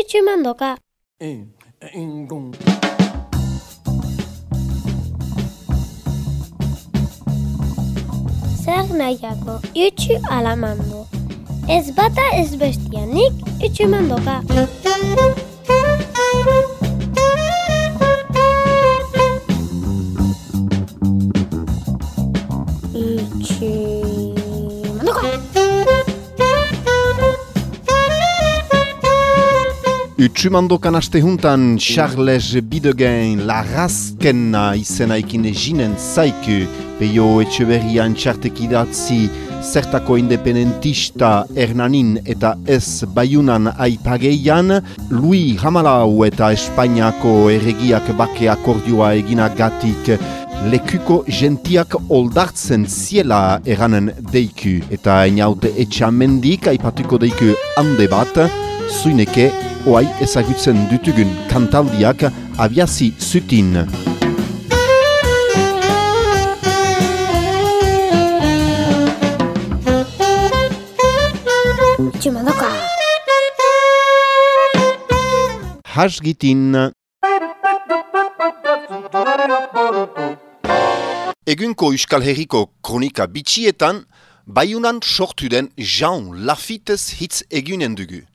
itxumandoka. E, ingun. Zer nahiako, itxu alamando. Ez bata ez bestianik itxumandoka. Itxumandoka. Utsumandokan aste juntan Charles Bidegain Larrazkenna izenaikin jinen zaiku Peio Etxeberrian txartekidatzi zertako independentista Hernanin eta ez Bayunan aipageian Louis Hamalau eta Espainiako erregiak bake akordioa eginagatik. Lekuko gentiak oldartzen ziela eranen deiku eta inaute etxamendik aipatuko deiku hande bat zuineke oai ezagutzen dutugun kantaldiak abiazi zutin. Itxumandoka. Hasgitin. Egunko Euskal Herriko kronika bitxietan, baiunan sortu den Jean Lafitez hitz egunen dugu.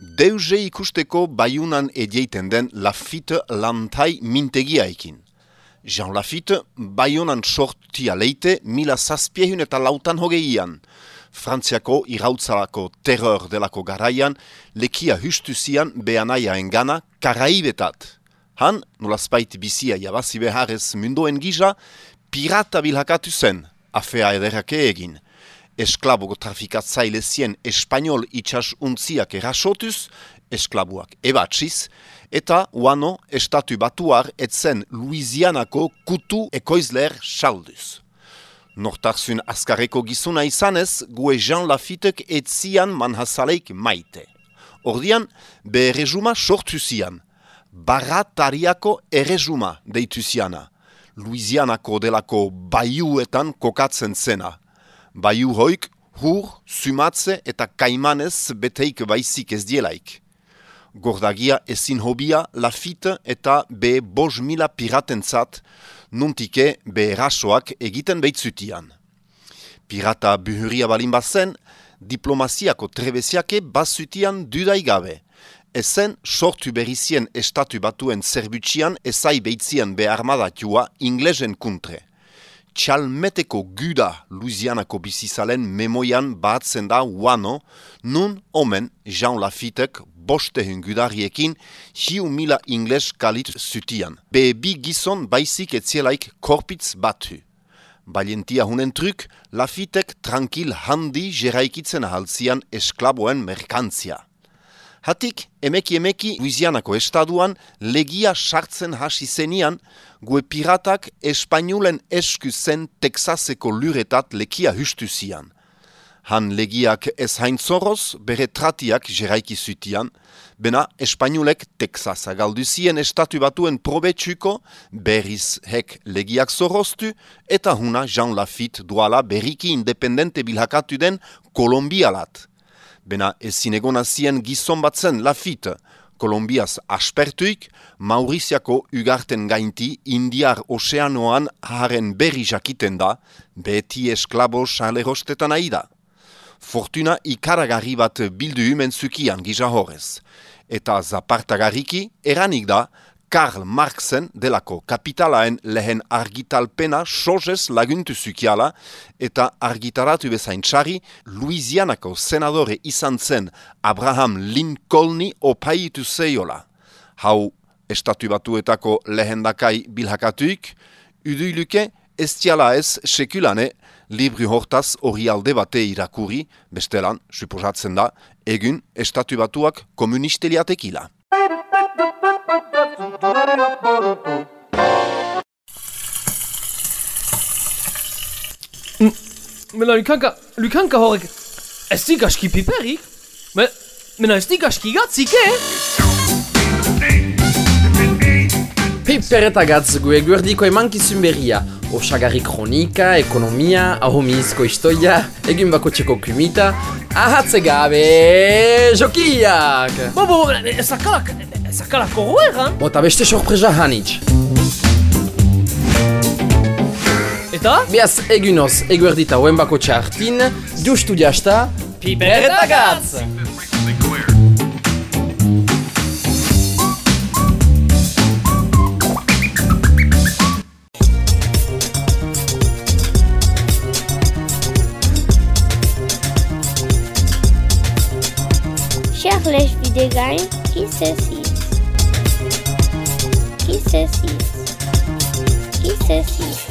Deuze ikusteko baiunan edieiten den Lafitte lantai mintegiaekin. Jean Lafitte baiunan sortia leite mila zazpiehun eta lautan hogeian. Frantziako irautzarako terror delako garaian, lekia hustuzian behanaia engana karaibetat. Han, nolazpait bizia jabazi beharrez mundoen gisa, pirata bilhakatu zen, afea ederake egin. Esklabuko trafikatzaile zien espanol itxas untziak erasotuz, esklabuak ebatsiz, eta uano estatu batuar etzen Louisianako kutu ekoizler salduz. Nortarzun askareko gizuna izanez, gue Jean Lafitek etzian manhazaleik maite. Ordian, be errezuma sortu zian. Baratariako errezuma deitu ziana. Louisianako delako baiuetan kokatzen zena. Baiu hoik, hur, sumatze eta kaimanez beteik baizik ez dielaik. Gordagia ezin hobia Lafite eta be bos mila piratentzat, nuntike be erasoak egiten behitzutian. Pirata buhuria balin bazen, diplomaziako trebeziake bazutian dudaigabe. Ezen sortu berizien estatu batuen zerbutxian ezai behitzian be armadatua inglesen kuntre. Txalmeteko guda Louisianako bizizalen memoian batzen da uano, nun omen Jean Lafittek bostehun gudariekin hiu mila ingles kalit zutian. Be bi gizon baizik etzielaik korpitz batu. Balientia hunen truk, Lafittek tranquil handi jeraikitzen ahaltzian esklaboen merkantzia. Hatik, emeki emeki Louisianako estaduan legia sartzen hasi zenian, gue piratak espainulen esku zen Texaseko luretat lekia hustu zian. Han legiak ez hain zorroz, bere tratiak jeraiki zutian, bena espainulek Texasa galdu zien estatu batuen probetsuko, berriz hek legiak zorroztu, eta huna Jean Lafitte duala berriki independente bilhakatu den Kolombialat. Bena ezin egona zien gizon batzen Lafitte, Kolombiaz aspertuik, Mauriziako ugarten gainti Indiar Ozeanoan haren berri jakiten da, beti esklabo salerostetan aida. Fortuna ikaragarri bat bildu humen zukian gisa horrez. Eta zapartagarriki eranik da, Karl Marxen delako kapitalaen lehen argitalpena sozez laguntu zukiala eta argitaratu bezain txari Louisianako senadore izan zen Abraham Lincolni opaitu zeiola. Hau estatu batuetako lehendakai bilhakatuik, uduiluke ez tiala ez sekulane libri hortaz hori alde bate irakuri, bestelan, suposatzen da, egun estatu batuak komunisteliatekila. Mela, Lukanka, Lukanka horrek, ez dik aski piperik? Me, mena ez dik aski gatzik, eh? Piper eta gatz gu eguerdiko emankizun berria. osagarri kronika, ekonomia, ahomizko istoia, egin bako txeko kumita, ahatze gabe jokiak! Bo, bo, bo, ezakalak, ezakalak horregan? Bota beste sorpresa hanitz. Eta? Beaz egunoz, eguerdita hoen bako txartin, justu jasta, Piper eta gatz! Charles Videgain, qui c'est Qui c'est six Qui c'est six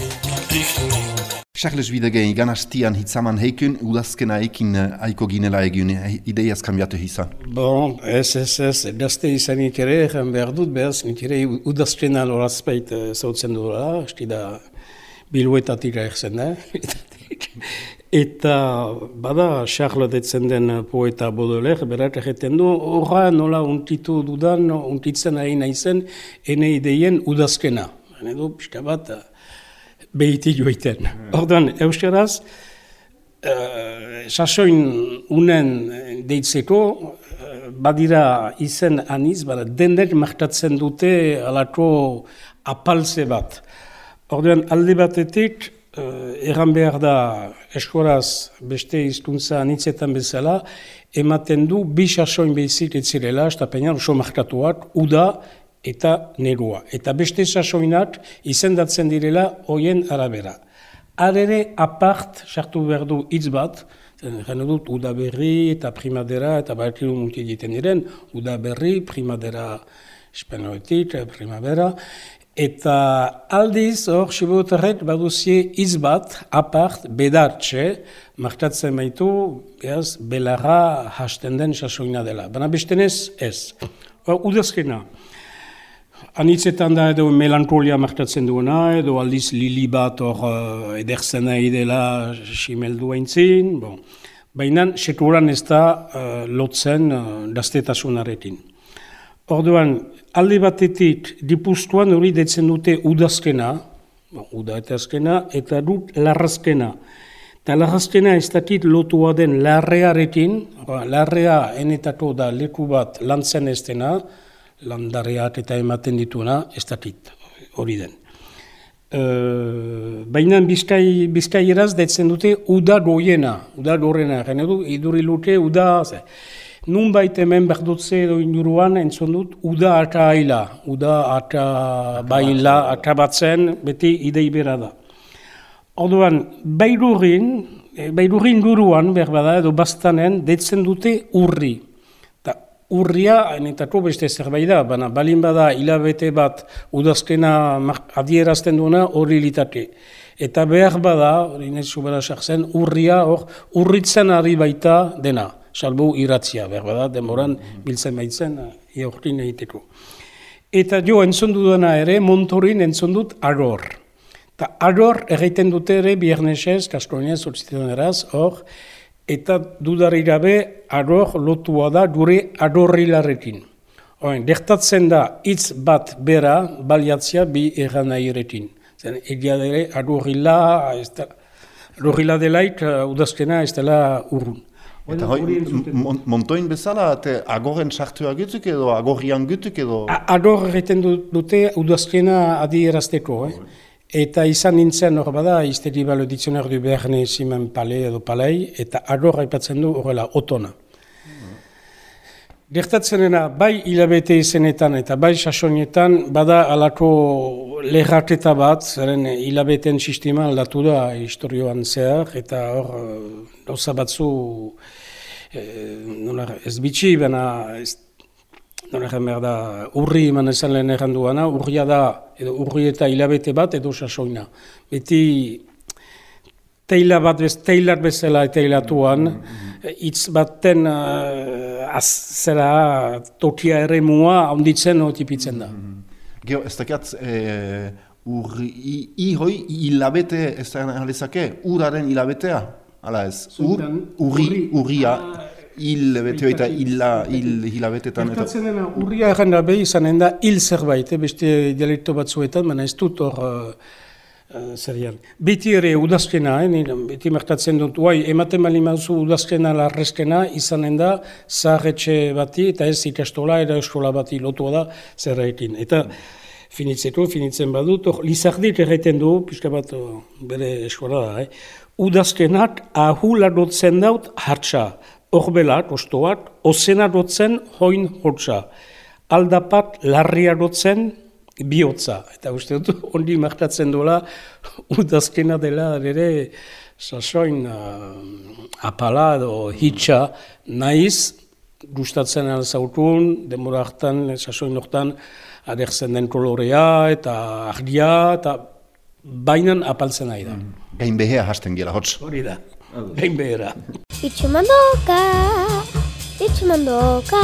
Charles Widegen igan hastian hitzaman heikun, udazkena ekin uh, aiko ginela egun, uh, ideiaz kambiatu hisa. Bon, ez, ez, ez, gazte izanik ere, egin behar dut, behaz, nik ere udazkena lorazpeit uh, zautzen dudala, esti da biluetatik erzen da. Eta bada Charles detzen den poeta Baudelaire, berat egiten du, horra nola untitu dudan, untitzen ari naizen, ene ideien udazkena. Hane du, pixka bat, behiti joiten. Orduan, euskaraz, uh, sasoin unen deitzeko, uh, badira izen aniz, bada, denek martatzen dute alako apalze bat. Orduan, alde batetik, erran behar da eskoraz beste hizkuntza anitzetan bezala, ematen du bi sasoin behizik etzirela, eta peinan oso markatuak, uda eta negua. Eta beste sasoinak izendatzen direla hoien arabera. Arere apart sartu behar du hitz bat, Gana dut, uda berri eta primadera, eta batilu multi egiten diren, uda berri, primadera espenoetik, primavera, eta aldiz, hor, sibotarret, baduzie hitz bat, apart, bedartxe, markatzen baitu, behaz, belarra hasten den sasoina dela. Baina bestenez, ez. Hor, udazkena. Anitzetan da edo melankolia markatzen duena, edo aldiz lili bat hor uh, ederzen nahi dela simeldu haintzin. Bon. Baina sekuran ez da uh, lotzen uh, daztetasunarekin. Orduan, alde batetik dipuztuan hori detzen dute udazkena, bon, uda eta azkena, eta dut larrazkena. Eta larrazkena ez dakit lotua den larrearekin, larrea enetako da leku bat lantzen ez dena, landareak eta ematen dituena, ez dakit hori den. E, Baina bizkai, bizkai eraz detzen dute uda goiena, uda gorena, gane du, iduri luke uda, ze. Nun baita hemen berdutze edo inuruan entzun dut, uda ata aila, uda ata baila, ata batzen, beti idei bera da. Orduan, bairurin, bairurin guruan, berbada, edo bastanen, detzen dute urri urria, hainetako beste zerbait da, baina balin bada hilabete bat udazkena adierazten duena hori litake. Eta behar bada, hori nesu bera sartzen, urria hor urritzen ari baita dena, salbu iratzia, behar bada, demoran biltzen baitzen, eortin egiteko. Eta jo, entzun dudana ere, montorin entzun dut agor. Eta agor egiten dute ere, biernesez, kaskonez, urtzitetan eraz, hor, eta dudari gabe aror lotua da gure arorrilarekin. Oen, dertatzen da hitz bat bera baliatzia bi erran nahirekin. Zen, egia dere arorrila, arorrila delaik uh, udazkena ez dela urrun. Eta hoi, montoin bezala, te agoren sartua gutuk edo, agorrian gutuk edo? Agor egiten dute udazkena adierazteko, eh? Eta izan nintzen hor bada, izteri balo dizionar du beherne simen pale edo palei, eta agor aipatzen du horrela, otona. Gertatzenena, bai hilabete izenetan eta bai sasonietan, bada alako lehraketa bat, zeren hilabeten sistema aldatu da historioan zehar, eta hor, gauza batzu, eh, ez bitxi, baina ez Nola behar da, urri eman ezan lehen egin duana, urria da, edo urri eta hilabete bat, edo sasoina. Beti, teila bat bez, teilar bezala eta hilatuan, hitz baten uh, az, zera tokia ere mua, onditzen otipitzen da. Geo, ez dakiat, e, urri, i, hoi, hilabete, ez da uraren hilabetea? Hala ez, ur, urri, urria. hil bete eta hila hil hilabetetan eta dena urria erran gabe izanen da hil zerbait, eh, beste dialekto batzuetan, baina ez dut hor uh, uh, zerian. Beti ere udazkena, eh, nire, beti mertatzen dut, guai, ematen bali mauzu udazkena larrezkena, izanen da, zaharretxe bati, eta ez ikastola, era eskola bati lotua da, zerrekin. Eta finitzeko, finitzen badut, or, lizardik erreten du, pixka bat oh, bere eskola da, eh. udazkenak ahula dotzen daut hartxa, horbelak, ostoak, ozena dotzen hoin hotza, aldapat larria dotzen bihotza. Eta uste dut, ondi martatzen dola, udazkena dela ere sasoin uh, apala edo hitxa naiz, gustatzen alzautun, demora hartan, sasoin hortan, adertzen den kolorea eta ardia eta bainan apaltzen nahi da. Gain behea hasten gela, hotz. Hori da, behin behera. Itxumandoka, itxumandoka,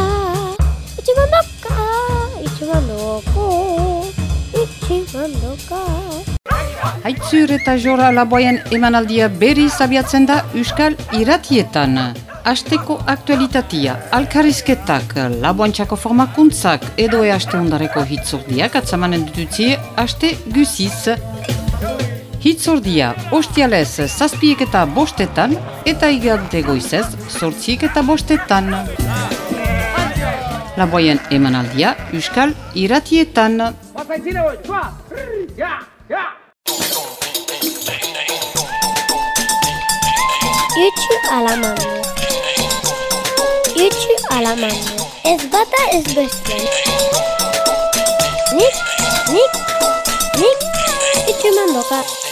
itxumandoka, itxumandoko. Haitzur eta jora laboien emanaldia berri zabiatzen da Euskal Iratietan. Asteko aktualitatia, alkarizketak, laboantxako formakuntzak edo e aste ondareko hitzordiak atzamanen dututzi aste guziz. Hitzordia, ostialez zazpiek eta bostetan eta igante goizez sortziek eta bostetan. Laboien emanaldia Euskal Iratietan. Itxu alamando. Itxu alamando. Ez bata ez bestean. Nik, nik, nik, itxumandoka.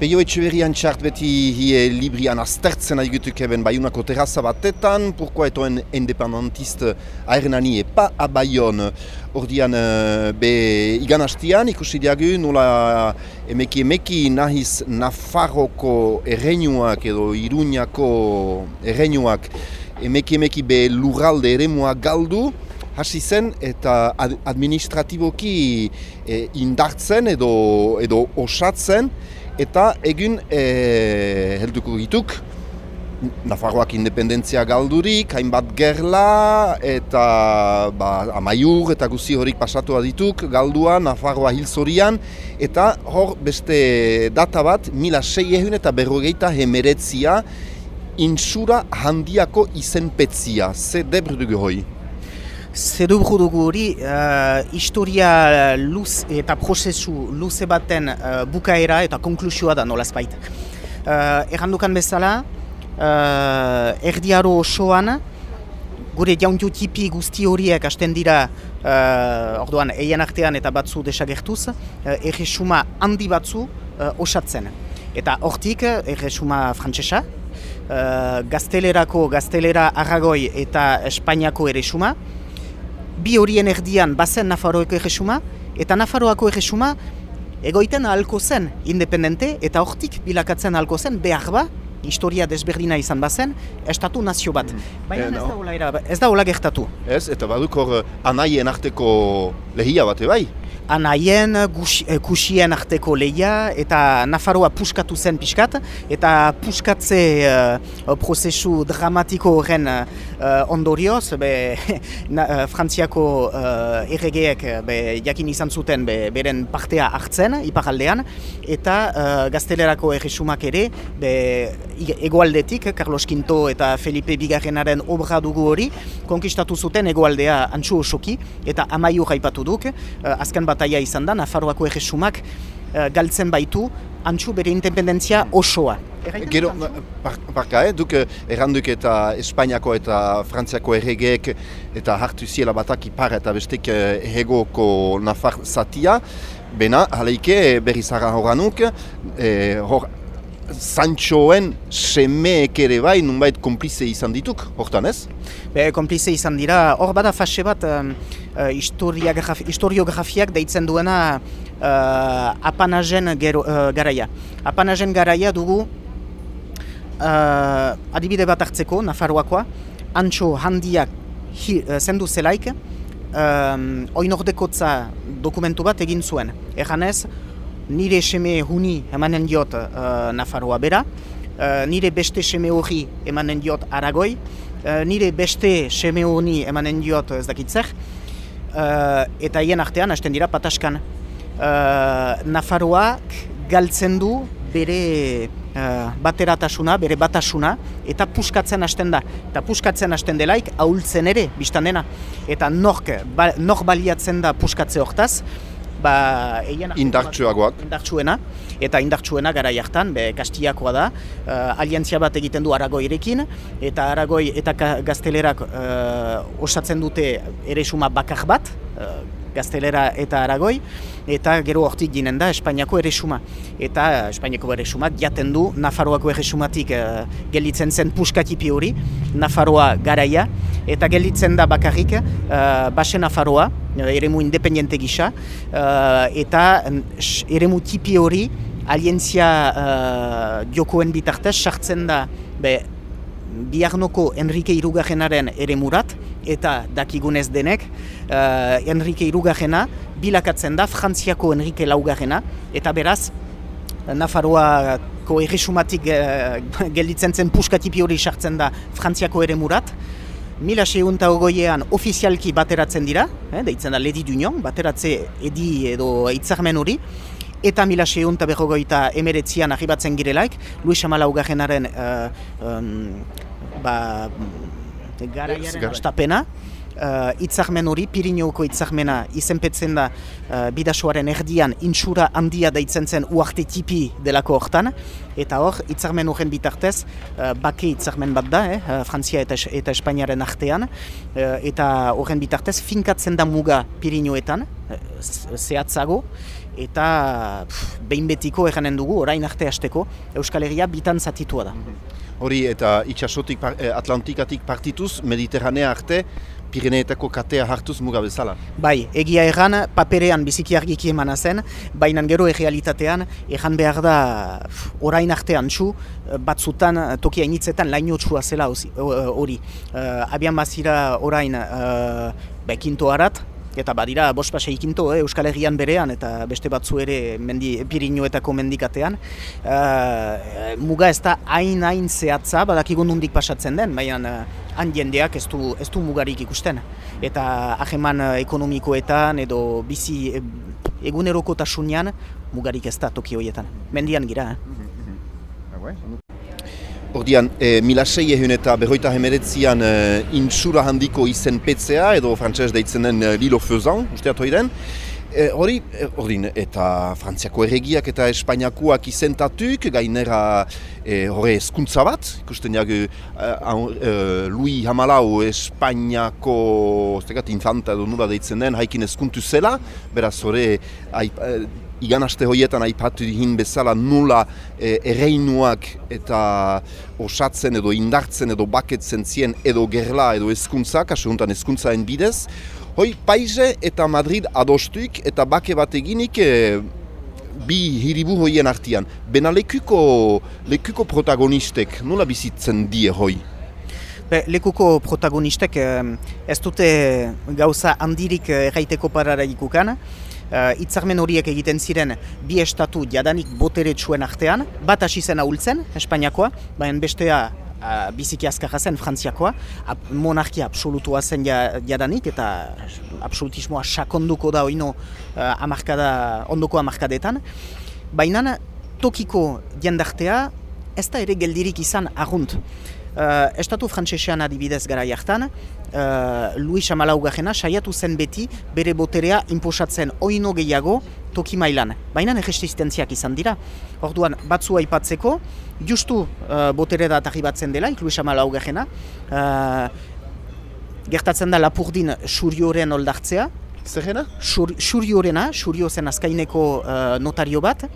Peio etxeberian txart beti hie librian aztertzen aigutuk eben baiunako terraza batetan, pourquoi etoen independentiste aernani epa a Bayon. Ordian eh, be igan hastian ikusi diagu nola emeki emeki nahiz Nafarroko erreinuak edo Iruñako erreinuak. Emeki emeki be lurralde eremua galdu, hasi zen eta ad administratiboki eh, indartzen edo, edo osatzen, eta egun e, helduko dituk Nafarroak independentzia galdurik, hainbat gerla eta ba, amaiur eta guzi horik pasatu dituk galdua Nafarroa hil zorian eta hor beste data bat mila sei ehun eta berrogeita hemeretzia insura handiako izenpetzia. Ze debru dugu hoi? Zedubru dugu hori, uh, historia luz eta prozesu luze baten uh, bukaera eta konklusioa da nolazpait. Uh, errandukan bezala, uh, erdiaro osoan, gure jauntu tipi guzti horiek hasten dira uh, orduan eien artean eta batzu desagertuz, uh, erresuma handi batzu uh, osatzen. Eta hortik erresuma frantsesa, uh, gaztelerako gaztelera arragoi eta Espainiako erresuma, bi horien erdian bazen Nafarroako erresuma, eta Nafarroako erresuma egoiten ahalko zen independente, eta hortik bilakatzen ahalko zen behar ba, historia desberdina izan bazen, estatu nazio bat. Baina ez da hola era, ez da hola gertatu. Ez, eta baduk hor anaien arteko lehia bate bai? Anaien, eh, kusien arteko leia eta Nafarroa puskatu zen pixkat eta puskatze uh, prozesu dramatiko horren uh, ondorioz be, na, Frantziako uh, erregeek be, jakin izan zuten be, beren partea hartzen iparaldean eta uh, gaztelerako erresumak ere be, egoaldetik Carlos V eta Felipe Bigarrenaren obra dugu hori konkistatu zuten egoaldea antxu osoki eta amaiu jaipatu duk. Uh, azken bat bataia izan da, Nafarroako erresumak uh, galtzen baitu, antxu bere independentzia osoa. Gero, parka, eh? duk erranduk eta Espainiako eta Frantziako erregeek eta hartu ziela batak ipar eta bestek erregoko Nafar zatia, bena, haleike berri zara horanuk, eh, hor Sanchoen semeek ere bai nunbait konplize izan dituk, hortan ez? Be, konplize izan dira, hor bada fase bat um, uh, historiografiak deitzen duena uh, apanazen gero, uh, garaia. Apanazen garaia dugu uh, adibide bat hartzeko, Nafarroakoa, antxo handiak hi, uh, zendu zelaik, um, oinordekotza dokumentu bat egin zuen. Eganez, nire seme huni emanen diot uh, Nafarroa bera, uh, nire beste seme hori emanen diot Aragoi, uh, nire beste seme honi emanen diot ez dakitzer, uh, eta hien artean hasten dira pataskan. uh, Nafarroak galtzen du bere uh, bateratasuna, bere batasuna, eta puskatzen hasten da. Eta puskatzen hasten delaik, ahultzen ere, biztan dena. Eta nork, ba, nork baliatzen da puskatze hortaz, ba, eian Indartsuagoak. indartsuena, eta indartsuena gara jartan, be, kastiakoa da, uh, aliantzia bat egiten du Aragoirekin, eta Aragoi eta gaztelerak uh, osatzen dute ere suma bakar bat, uh, gaztelera eta Aragoi, eta gero hortik ginen da Espainiako eresuma. Eta Espainiako eresumak jaten du Nafarroako eresumatik uh, gelditzen zen puskatipi hori, Nafarroa garaia, eta gelditzen da bakarrik uh, Base Nafarroa, eremu independente gisa, uh, eta s- eremu tipi hori alientzia uh, jokoen bitartez sartzen da be, biarnoko Enrique Irugarrenaren ere murat, eta dakigunez denek, uh, Enrique Irugarrena bilakatzen da Frantziako Enrique Laugarrena, eta beraz, Nafarroako erresumatik uh, gelditzen zen puskatipi hori sartzen da Frantziako ere murat, Mila segunta ogoiean ofizialki bateratzen dira, eh, deitzen da Ledi d'Union, bateratze edi edo hitzarmen hori, eta mila segunta berrogoita emeretzian arribatzen girelaik, Luis Amala Ugarrenaren uh, um, ba, garaiaren Garai. Uh, hitzarmen hori, Pirineuko hitzarmena izenpetzen da uh, bidasoaren erdian intxura handia deitzen zen uarte tipi delako hortan, eta hor, hitzarmen horren bitartez, uh, bake hitzarmen bat da, eh, uh, Frantzia eta, eta Espainiaren artean, uh, eta horren bitartez finkatzen da muga Pirinioetan, uh, zehatzago, eta pff, behin betiko eranen dugu, orain arte hasteko, Euskal Herria bitan zatitua da. Hori eta itxasotik, eh, Atlantikatik partituz, Mediterranea arte, Pireneetako katea hartuz muga bezala. Bai, egia erran, paperean biziki argiki emana zen, baina gero errealitatean, erran behar da orain artean txu, batzutan tokia initzetan laino txua zela hori. Uh, abian bazira orain uh, bekinto harat, eta badira bost pasei ikinto, eh, Euskal Herrian berean, eta beste batzu ere mendi, Pirinuetako mendikatean. Uh, muga ez da hain hain zehatza, badakigu nundik pasatzen den, baina uh, han jendeak ez du, ez du mugarik ikusten. Eta aheman eh, ekonomikoetan edo bizi e, egunerokotasunean mugarik ez da toki horietan. Mendian gira, eh? Ordian, e, mila sei ehun eta berroita hemeretzian e, intsura handiko izen petzea, edo frantzez deitzen den e, Lilo Fezan, usteat hori den. E, hori, e, ordin, eta Frantziako erregiak eta Espainiakoak izentatuk, gainera e, hori eskuntza bat, ikusten jak, e, Louis Hamalau Espainiako, oztegat, infanta edo nula deitzen den, haikin eskuntu zela, beraz hori, aip, e, igan aste horietan aipatu dihin bezala nula e, erreinuak eta osatzen edo indartzen edo baketzen zien edo gerla edo eskuntza, kasu honetan eskuntzaen bidez. Hoi, Paize eta Madrid adostuik eta bake bat eginik e, bi hiribu hoien artian. Bena lekuko, lekuko protagonistek nola bizitzen die hoi? Be, lekuko protagonistek ez dute gauza handirik eh, erraiteko parara ikukan. Uh, itzarmen horiek egiten ziren bi estatu jadanik boteretsuen artean, bat hasi zen ahultzen, Espainiakoa, baina bestea uh, biziki azkarra zen Frantziakoa, Ab- monarkia absolutua zen ja, jadanik eta absolutismoa sakonduko da oino uh, amarkada, ondoko amarkadetan. Baina tokiko jendartea ez da ere geldirik izan argunt. Uh, Estatu frantsesean adibidez gara jartan, uh, Luis Amalaugarrena saiatu zen beti bere boterea inposatzen oino gehiago toki mailan. Baina erresistentziak izan dira. Orduan, batzu aipatzeko, justu uh, botere da batzen dela, Luis Amalaugarrena, uh, gertatzen da Lapurdin surioren oldartzea, Zerrena? Xur, xuriorena, xurio zen azkaineko uh, notario bat,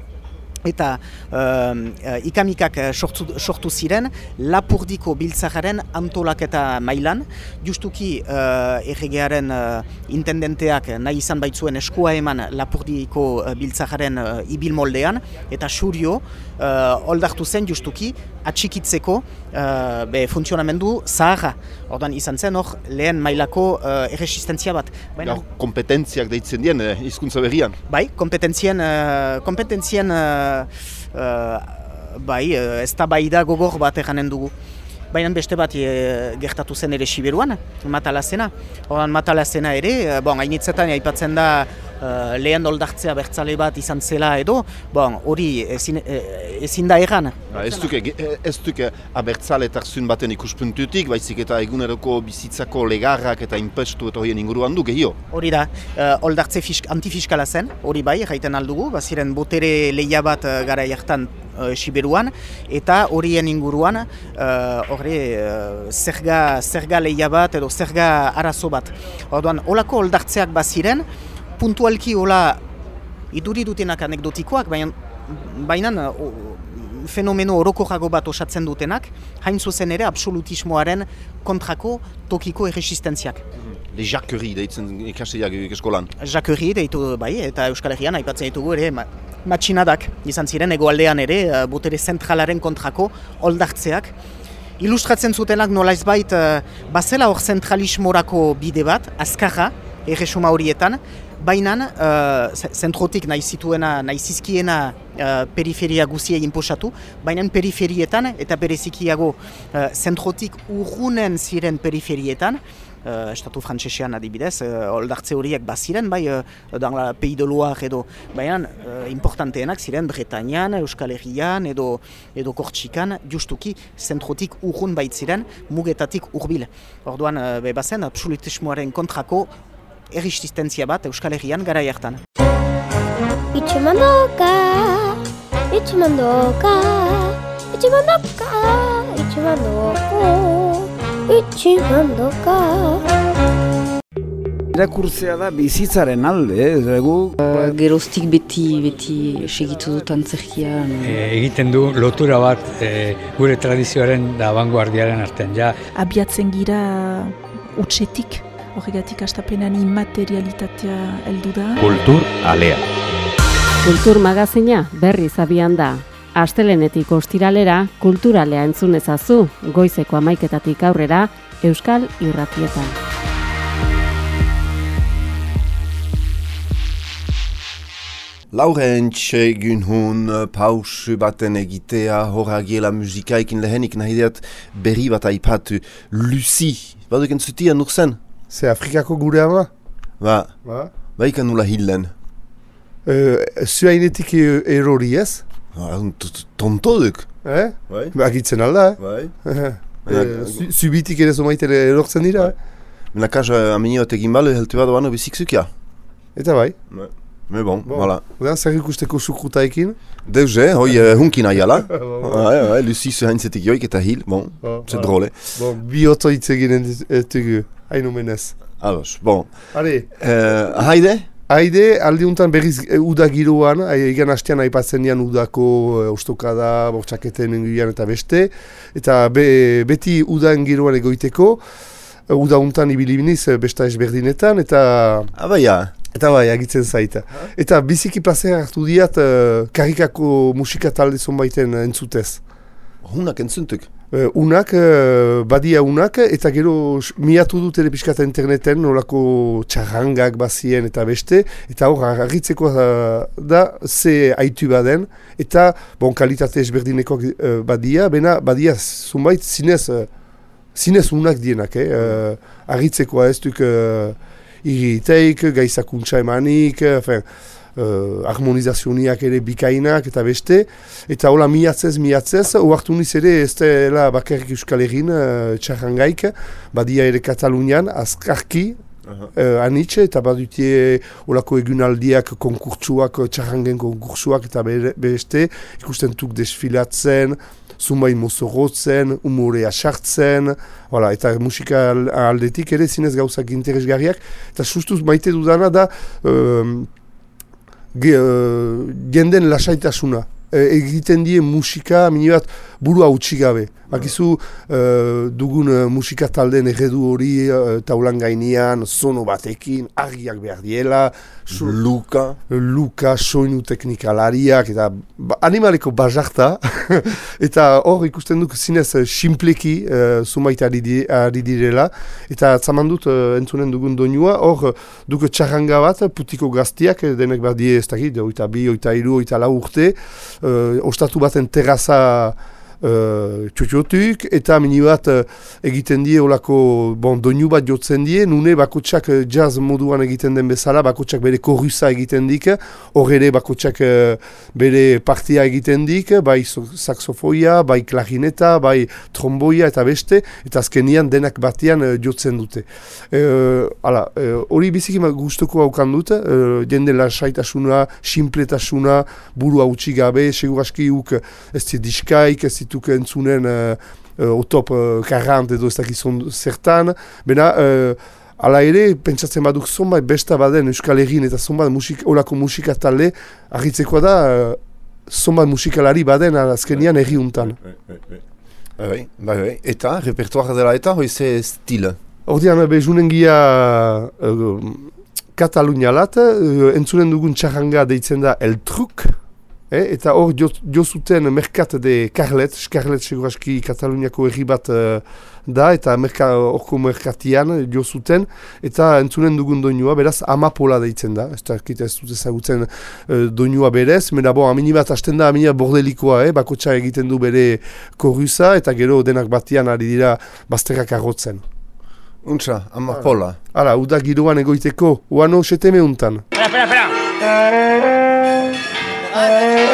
eta um, ikamikak uh, sortu, sortu ziren Lapurdiko biltzajaren antolaketa mailan, justuki uh, erregearen uh, intendenteak nahi izan baitzuen eskua eman Lapurdiko biltzajaren uh, ibil moldean, eta xurio uh, oldartu zen justuki atxikitzeko uh, be, funtzionamendu zaharra. Ordan izan zen hor lehen mailako uh, erresistentzia bat. Baina, Gaur kompetentziak deitzen dien eh, hizkuntza berrian. Bai, kompetentzien, uh, kompetentzien uh, uh, bai, ez da bai da gogor bat eranen dugu. Baina beste bat e, gertatu zen ere Siberuan, matalazena. Horan matalazena ere, eh, bon, hainitzetan aipatzen da uh, lehen oldartzea bertzale bat izan zela edo, bon, hori ezin, e, ezin da egan. Ba, ez duke, ge- ez duke abertzaletak zun baten ikuspuntutik, baizik eta eguneroko bizitzako legarrak eta inpestu eta horien inguruan du gehio. Hori da, uh, oldartze fisk, antifiskala zen, hori bai, jaiten aldugu, baziren botere lehia bat uh, gara jartan uh, Siberuan, eta horien inguruan, horre, uh, zerga, zerga lehia bat edo zerga arazo bat. Orduan, holako oldartzeak baziren, puntualki hola iduri dutenak anekdotikoak, baina baina o, fenomeno orokorrago bat osatzen dutenak, hain zuzen ere absolutismoaren kontrako tokiko erresistentziak. Le jacquerie deitzen ikaseiak eskolan. Jacquerie deitu bai, eta Euskal Herrian aipatzen ditugu ere ma, matxinadak izan ziren egoaldean ere eh, botere zentralaren kontrako oldartzeak. Ilustratzen zutenak nolaiz bait uh, bazela hor zentralismorako bide bat, azkarra, erresuma horietan, baina uh, zentrotik nahi zituena, nahi zizkiena uh, periferia guziei inposatu, baina periferietan eta berezikiago uh, zentrotik urrunen ziren periferietan, uh, estatu frantsesean adibidez, uh, oldartze horiek baziren, bai, uh, dan la Pays de Loire edo, baina uh, importanteenak ziren Bretañan, Euskal Herrian edo, edo Kortxikan, justuki zentrotik urrun baitziren, mugetatik urbil. Orduan, uh, be bazen, absolutismoaren kontrako erresistentzia bat Euskal Herrian gara jartan. Itxumandoka, itxumandoka, itxumandoka, itxumandoko, itxumandoka. Irakurtzea da bizitzaren alde, ez egu Geroztik beti, beti segitu dut antzerkian. E, egiten du lotura bat e, gure tradizioaren da vanguardiaren artean. Ja, abiatzen gira utxetik, horregatik astapenan immaterialitatea heldu da. Kultur alea. Kultur magazina berriz abian da. Astelenetik ostiralera kulturalea entzun ezazu, goizeko amaiketatik aurrera, Euskal Irratietan. Laurentz egun hun pausu baten egitea horagiela musikaikin lehenik nahi berri bat aipatu Lucy, baduk entzutia nur zen? Ze Afrikako gure ama? Ba, Ba? ba ikan nula hillen. Uh, Zuainetik e- erori ez? Ba, tonto duk. Eh? Bai. Bagitzen alda, Bai. eh? Eh, zu- Zubitik ere zomaitere erortzen dira, eh? Mena kaza aminio egin bale heltu bat bano bizik zukia. Eta bai. Me bon, Bon. voilà. Da, zer ikusteko sukrutaekin? Deus, eh, hoi uh, hunkin aiala. Bon. Bai, bai, Lucy zu haintzetik joik eta hil, bon, Bon, c'est voilà. drôle. Bon, bi oto hitz eginen etugu, hain omenez. Alos, bon. Hale, Uh, haide? haide, aldiuntan berriz e, uda giroan, egan hastean aipatzen dian udako e, ostokada, bortxaketen inguruan eta beste, eta be, beti udan giroan egoiteko, uda untan ibilibiniz besta ezberdinetan, eta... Abaia. Eta bai, agitzen zaita. Eta biziki plazera hartu diat uh, karikako musika talde zonbaiten entzutez. Hunak entzuntuk? Uh, unak, uh, badia unak, eta gero miatu dut ere pixkata interneten, nolako txarrangak bazien eta beste, eta hor, argitzeko uh, da, ze haitu baden, eta, bon, kalitate ezberdineko uh, badia, bena, badia zunbait zinez, zinez unak dienak, eh? Argitzekoa ez duk uh, irriteik, gaizakuntza emanik, eh, enfin, uh, harmonizazioniak ere bikainak eta beste, eta hola miatzez, miatzez, oartu niz ere ez dela bakarrik Euskal Herrin uh, txarrangaik, badia ere Katalunian, azkarki, uh, anitxe, eta badutie olako egunaldiak, konkurtsuak, txarrangen konkurtsuak eta bere- beste, ikusten tuk desfilatzen, zumbain mozorotzen, umorea sartzen, voilà, eta musika al- aldetik ere zinez gauzak interesgarriak, eta sustuz maite dudana da um, ge, uh, jenden lasaitasuna. E, egiten die musika, mini bat, burua utzi gabe. Bakizu, uh, dugun uh, musika taldeen eredu hori uh, taulan gainean, sono batekin, argiak behar diela, so, Luka. Luka, soinu teknikalariak, eta ba, animaleko bajarta, eta hor ikusten duk zinez simpleki uh, zumaita ari, di, ari direla, eta zaman dut entzunen dugun doinua, hor duk txarranga bat, putiko gaztiak, denek badie ez dakit, oita bi, oita iru, oita lau urte, ostatu baten terraza uh, txotxotuk, eta mini bat uh, egiten die olako, bon, doinu bat jotzen die, nune bakotsak uh, jazz moduan egiten den bezala, bakotsak bere korruza egiten dik, hor ere bakotsak uh, bere partia egiten dik, bai saxofoia, bai klarineta, bai tromboia eta beste, eta azkenian denak batean uh, jotzen dute. Hala, hori biziki gustuko haukan dut, uh, jende lasaitasuna, simpletasuna, buru hautsi gabe, seguraski uk ez diskaik, ez dituk entzunen uh, uh, otop uh, 40 edo ez dakizun zertan, bena, uh, Hala ere, pentsatzen baduk zonbait besta baden Euskal Herrin eta zonbait musik, olako musika talde, argitzekoa da, uh, zonbait musikalari baden azkenian erri untan. Bai, bai, bai. eta, repertoar dela eta, hoi ze stil? Ordean, bezunen gia uh, Katalunia lat, uh, entzunen dugun txarranga deitzen da El Truk, Eh, eta hor jo zuten merkat de Carlet, Carlet seguraski Kataluniako erri bat uh, da, eta horko merkatian jo zuten, eta entzunen dugun doinua, beraz amapola deitzen da, ez da, ez dut ezagutzen uh, doinua berez, mena bo, amini bat hasten da, amini bordelikoa, eh, bakotxa egiten du bere korruza, eta gero denak batian ari dira bazterrak arrotzen. Untsa, amapola. Hala, uda giroan egoiteko, uano seteme untan. Espera, espera, espera! Hey.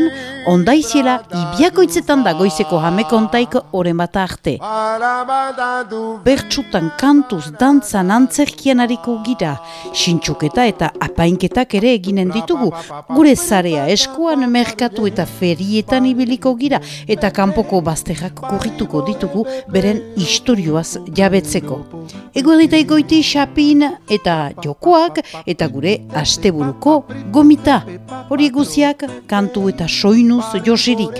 Women ondaiziela ibiakoitzetan da goizeko jamekontaik oren bat arte. Bertsutan kantuz dantzan antzerkian hariko gira, sintxuketa eta apainketak ere eginen ditugu. Gure zarea eskuan merkatu eta ferietan ibiliko gira eta kanpoko bazterrak kurrituko ditugu beren istorioaz jabetzeko. Ego goiti xapin eta jokoak eta gure asteburuko gomita Hori guziak kantu eta soinuz josirik.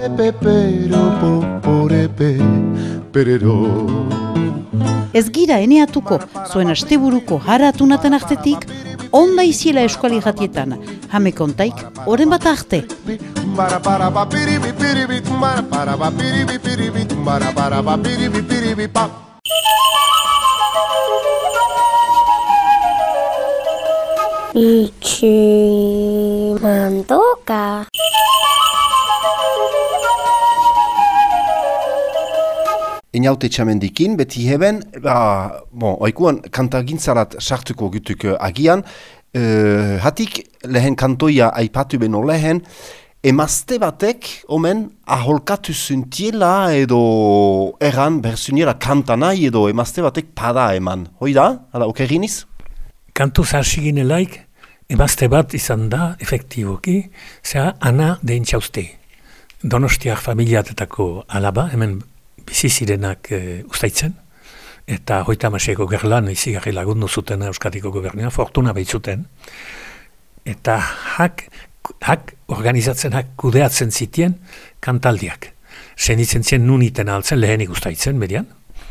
Ez gira eneatuko, zuen asteburuko haratunaten artetik, onda iziela eskuali jatietan, jame kontaik, oren bat arte. Itxi mandoka. Inaute txamendikin, beti heben, ba, bon, oikuan kantagintzarat sartuko gutuk agian, uh, hatik lehen kantoia aipatu beno lehen, emazte batek, omen, aholkatu zuntiela edo erran berzuniera kantanai edo emazte batek pada eman. Hoi da? Hala, okeriniz? kantu zarsiginelaik, emazte bat izan da, efektiboki, zera ana deintxauzte. Donostiak familiatetako alaba, hemen bizizirenak e, ustaitzen, eta hoita maseko gerlan izigarri lagundu zuten Euskatiko gobernua, fortuna behitzuten, eta hak, hak organizatzen, hak kudeatzen zitien kantaldiak. Zenitzen zien nuniten altzen lehenik ustaitzen, berian,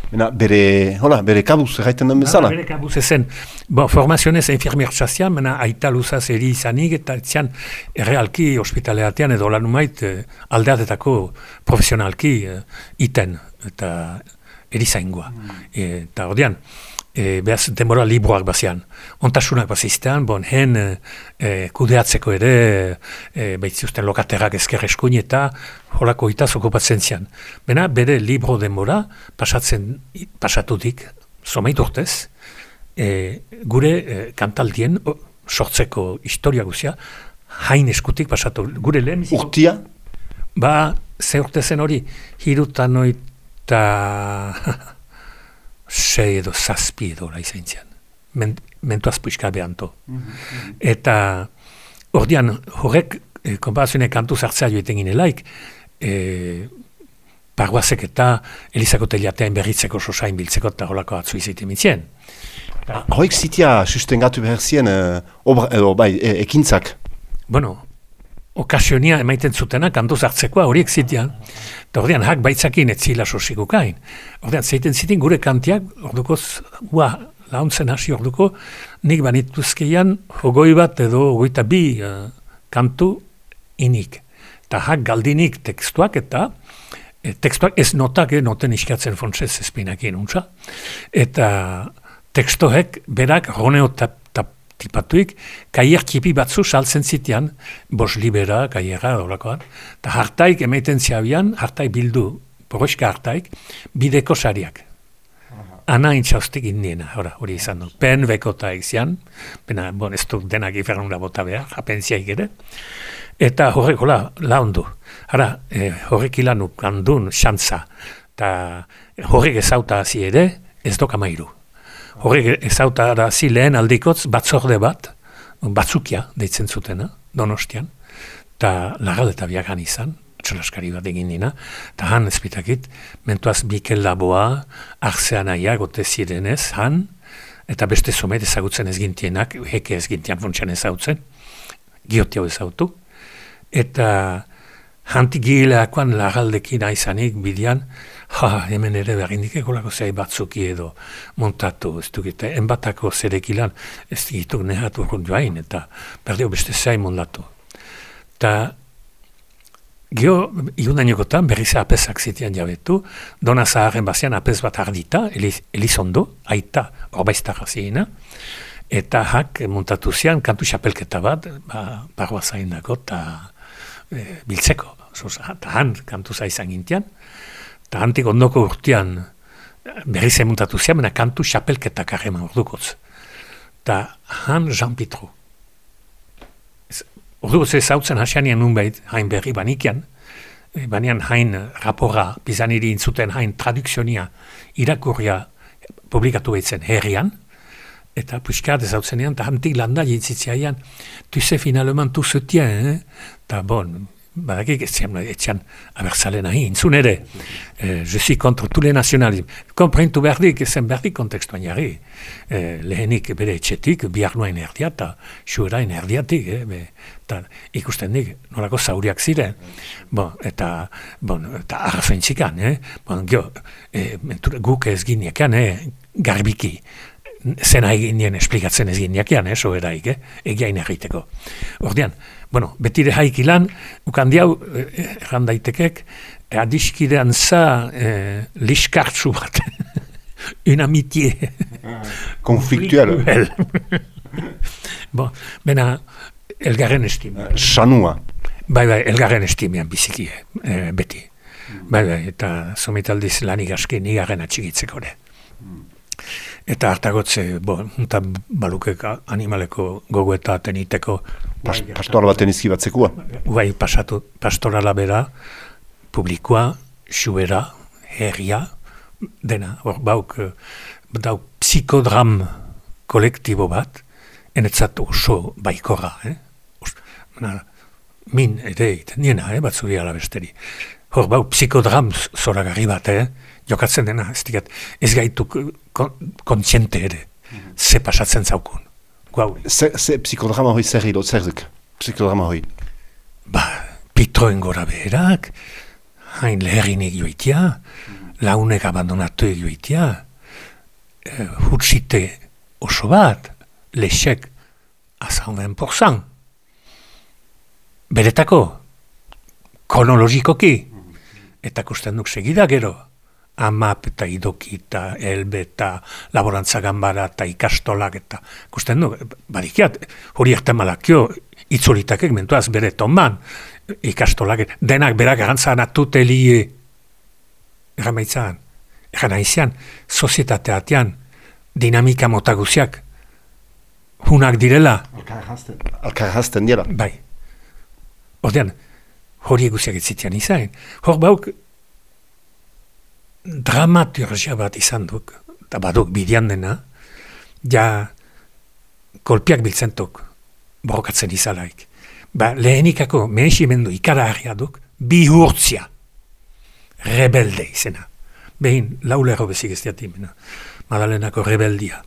Bena, bere, hola, bere kabuz erraiten den bezala? Bere kabuz ezen. Bo, formazionez infirmiertsazian, mena aita luzaz eri izanik, eta etzian errealki ospitaleatean edo lan umait eh, aldeatetako profesionalki eh, iten, eta erizaingoa. Mm. eta ordean, e, behaz denbora libroak bazian. Ontasunak baziztean, bon, hen e, e, kudeatzeko ere e, behitzuzten lokaterrak ezker eskuin eta holako itaz okupatzen zian. Bena, bere libro denbora pasatzen, pasatutik, somait urtez, e, gure e, kantaldien sortzeko historia guzia, hain eskutik pasatu. Gure lehen... Urtia? Ba, ze urtezen hori, hirutan oita... sei edo zazpi edo la izan zian. Men, mentuaz puixka behanto. Mhm. Eta ordian horrek e, kantu zartzea joetan ginelaik, e, parguazek eta Elizako teliatean berritzeko sosain biltzeko eta horako atzu izite mitzien. Horrek zitia sustengatu behar zien e, edo, bai, e, ekintzak? Bueno, okasionia emaiten zutena kantu zartzekoa horiek zitian. Eta ordean, hak baitzakin ez zila sosikukain. Ordean, zeiten zitin gure kantiak, orduko, ua, launtzen hasi orduko, nik banituzkeian, hogoi bat edo hogoita bi uh, kantu inik. Eta hak galdinik tekstuak eta e, tekstuak ez notak, eh, noten iskatzen fontsez espinakin, untsa. Eta tekstohek berak roneo tipatuik, kaier kipi batzu saltzen zitean, bos libera, kaiera, horrekoan, eta hartaik emaiten ziabian, hartaik bildu, boroska hartaik, bideko sariak. Ana intxaustik indiena, hori izan du. Pen bekota egizian, bena, bon, ez du denak iferrunga bota behar, apentziaik ere, eta horrek, hola, laundu. Hara, eh, horrek ilanuk handun, xantza, eta horrek ezauta hazi ere, ez doka mairu. Horrek ezauta zi lehen aldikotz batzorde bat, batzukia deitzen zutena, donostian, eta lagal eta biagan izan, txolaskari bat egin dina, eta han ezpitakit, mentuaz Mikel Laboa, arzean aia, gote zirenez, han, eta beste zomet ezagutzen ez gintienak, heke ez gintian funtsian ezautzen, giotiau ezautu, eta hantik gileakoan lagaldekin aizanik bidian, ha, hemen ere berrindik egolako zei batzuki edo montatu, ez dukite, enbatako zerekilan, ez ditu nehatu joain, eta berdeo beste zei montatu. Ta, Gio, iunainokotan berriz apezak zitean jabetu, dona zaharen bazian apez bat ardita, elizondo, aita, orbaiztara ziena, eta hak montatu zian, kantu xapelketa bat, ba, barroa zain dago, eta e, biltzeko, eta han kantu zaizan gintian, eta antik ondoko urtean berri zemuntatu ziamena kantu xapelketak arreman ordukotz. Eta han Jean Pitru. Ordu ze zautzen hasianian nunbait, hain berri banikian, e, banean hain rapora, bizaniri intzuten hain tradukzionia irakurria publikatu behitzen herrian, eta puskat ez hau zenean, eta hantik landa jitzitzaian, tu ze finaleman tu se tien, eh? bon, badakik ez zian, ez zian abertzale nahi, intzun ere, eh, je suis contre tous les nationalismes. Komprentu berdik, ezen berdik kontekstuan jarri. Eh, lehenik bere etxetik, bihar nuen erdia, eta xuerain erdiatik, eh, be, ta, ikusten dik, nolako zauriak ziren. Bon, eta, bon, eta arrazointzikan, eh? Bon, gio, eh, guk ez ginekan, eh, garbiki, zena egin esplikatzen ez ginean, eh, so eraik, eh, egiain egiteko. Ordean, bueno, betire haik ilan, ukan diau, eh, erran daitekek, adiskidean za eh, liskartzu bat, una mitie. Konfliktuel. bon, bena, elgarren estimia. Sanua. Bai, bai, elgarren estimian biziki, eh, beti. Bai, bai, eta somitaldiz lanik aski nigarren atxigitzeko ere. Eta hartagotze, bo, eta balukek animaleko gogueta teniteko. Pas, pastoral baten izki batzekua? Bai, pasatu, pastorala bera, publikoa, xuera, herria, dena, hor, bauk, bauk psikodram kolektibo bat, enetzat oso baikorra, eh? Os, na, min ere, niena, eh, batzuri alabesteri. Hor, bau, psikodram zoragarri bat, eh? Jokatzen dena, ez digat, ez gaitu kontziente ere, ze pasatzen zaukun. Guau. Ze, ze psikodrama hoi zer hilo, zer duk, psikodrama hoi? Ba, pitroen gora beherak, hain leherinek joitia, launek abandonatu joitia, e, hutsite oso bat, lexek azauden porzan. Beretako, kronologikoki, eta kusten duk segida gero, amap eta idoki eta elbe eta laborantza gambara eta ikastolak eta kusten du, barikiat, hori erte malakio itzuritakek mentuaz bere tonban ikastolak, denak berak agantzan atute lie egan baitzan, egan aizian sozietateatean dinamika motaguziak hunak direla. Alkarrazten dira bai. Ordean, hori eguziak etzitian izan hor bauk dramaturgia bat izan duk, eta baduk bidian dena, ja kolpiak biltzen duk, borokatzen izalaik. Ba, lehenikako mehesimendu ikara duk, bihurtzia, rebelde izena. Behin, laulero bezik ez diatimena, madalenako rebeldia.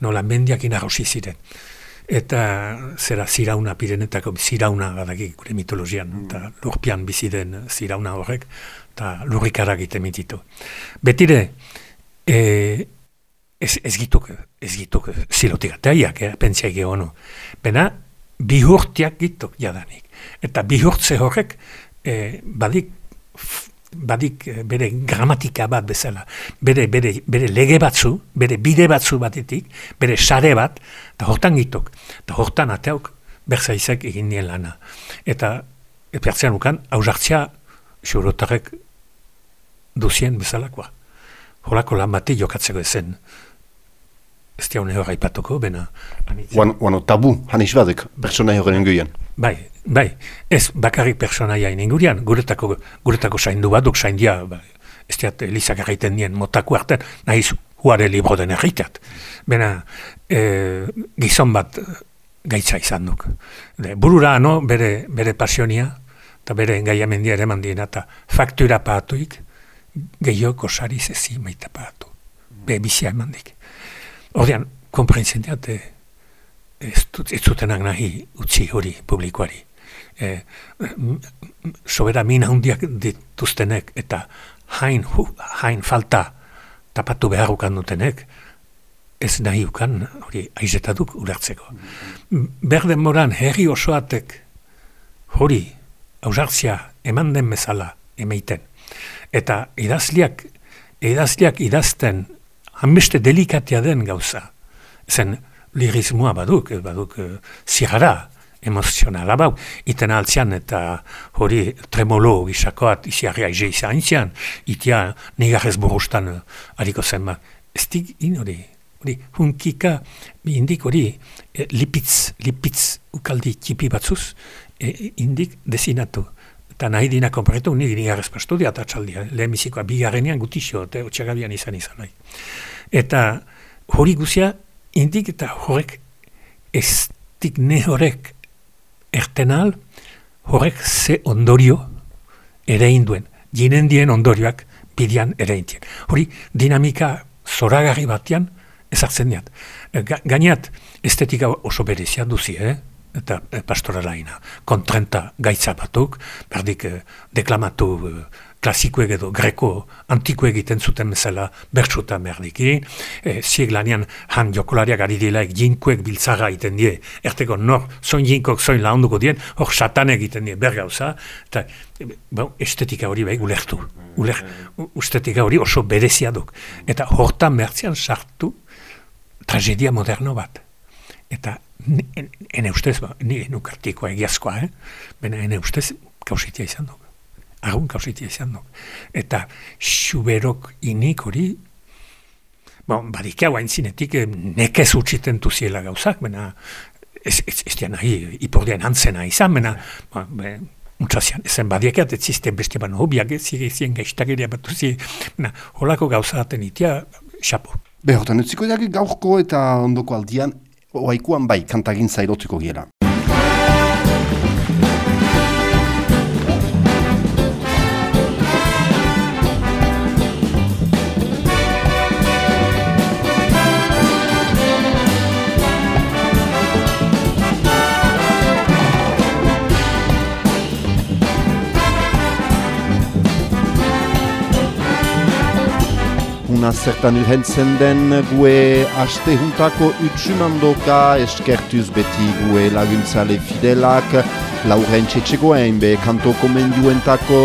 Nola, mendiak inarrosi ziren. Eta zera zirauna pirenetako, zirauna badaki gure mitologian, eta lurpian bizi zirauna horrek, eta lurrikara egiten mititu. Betire, e, ez, ez gituk, ez gituk zilotik ataiak, eh, pentsiak egono. Bena, bihurtiak gituk jadanik. Eta bihurtze horrek, e, badik, badik e, bere gramatika bat bezala, bere, bere, bere lege batzu, bere bide batzu batetik, bere sare bat, eta hortan gituk. Eta hortan ateok, berzaizek egin nien lana. Eta, epertzean ukan, hausartzia, xurotarek duzien bezalakoa. Horako lan bati jokatzeko ezen. Ez dia hone hori aipatuko, bena... Oano tabu, hanis badek, personai horren inguian. Bai, bai, ez bakarrik personaia inguruan, guretako, guretako saindu baduk, saindia, ba, ez diat Elizak erraiten dien motako hartan, nahiz huare libro den erritat. Bena, e, gizon bat gaitza izan duk. De, burura ano, bere, bere pasionia, eta bere engaiamendia ere mandien, eta faktura patuik, gehioko sari zezi maita paratu. Be, bizia eman dik. Ordean, komprentzen diat, ez, ez zutenak nahi utzi hori publikoari. E, sobera min handiak dituztenek eta hain, hu, hain falta tapatu beharrukan dutenek, ez nahi ukan hori aizetaduk urartzeko. Berden moran herri osoatek hori ausartzia eman den bezala emeiten eta idazliak, idazliak idazten hanbeste delikatia den gauza. Zen lirismoa baduk, baduk uh, zigara emozionala bau, iten altzian eta hori tremolo gisakoat iziarria ize izan zian, itia nigarrez burustan hariko zen ba. Ez dig in hori, hori hunkika indik hori lipitz, lipitz ukaldi txipi batzuz, e, indik desinatu. Eta nahi dina konpretu, nik dina respastu dia eta txaldia, lehemizikoa bigarrenean gutixo, eta otxagabian izan izan nahi. Eta hori guzia, indik eta horrek ez ne horrek ertenal, horrek ze ondorio ere induen, jinen dien ondorioak bidian ere indien. Hori dinamika zoragarri batean ezartzen diat. Gainat, estetika oso berezia duzi, eh? Eta e, pastoralaina. Kontrenta gaitza batuk, berdik eh, deklamatu eh, klasikoek edo greko antiko egiten zuten bezala bertsuta merdiki. E, Zieg lanian han jokolariak ari dielaik jinkuek biltzara egiten die, erteko nor, zoin jinkok, zoin launduko dien, hor satan egiten die bergauza, eta bon, estetika hori bai ulertu. Uler, estetika hori oso berezia duk. Eta hortan mertzian sartu tragedia moderno bat. Eta ene ustez, ba, ni nukartikoa egiazkoa, eh? Bena ene ustez, kausitia izan duk. Agun kausitia izan duk. Eta xuberok inik hori, bon, badik hau zinetik, eh, nekez utxiten tuziela gauzak, bena, ez, ez, ez dian nahi, ipordian antzena izan, bena, ba, be, Untzazian, ezen badiekat, ez zizten beste ban hobiak, ez zizien gaiztageria bat duzi, holako gauza itia, xapo. Behotan, utziko gaurko eta ondoko aldian oaikuan bai kantagin zairotuko gira. Zertan urhentzen den gue aste juntako utsumandoka eskertuz beti gue laguntzale fidelak lauren txetxegoen be kanto komenduentako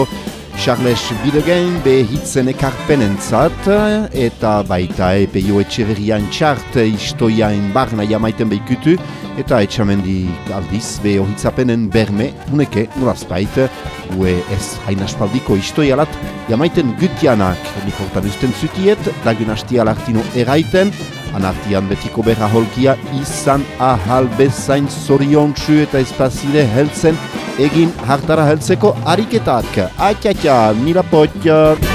Charles Bidegen be hitzen ekarpenentzat eta baita epeio etxerrian txart istoiain barna jamaiten behikutu eta etxamendi aldiz be hohitzapenen berme uneke nolazpait gue ez hainaspaldiko istoialat jamaiten gutianak. Nikortan usten zutiet lagun hastia lartino eraiten anartian betiko berra holkia izan ahal bezain zoriontsu eta espazile heltzen egin hartara heltzeko ariketak. Atxatxa, mila potxak!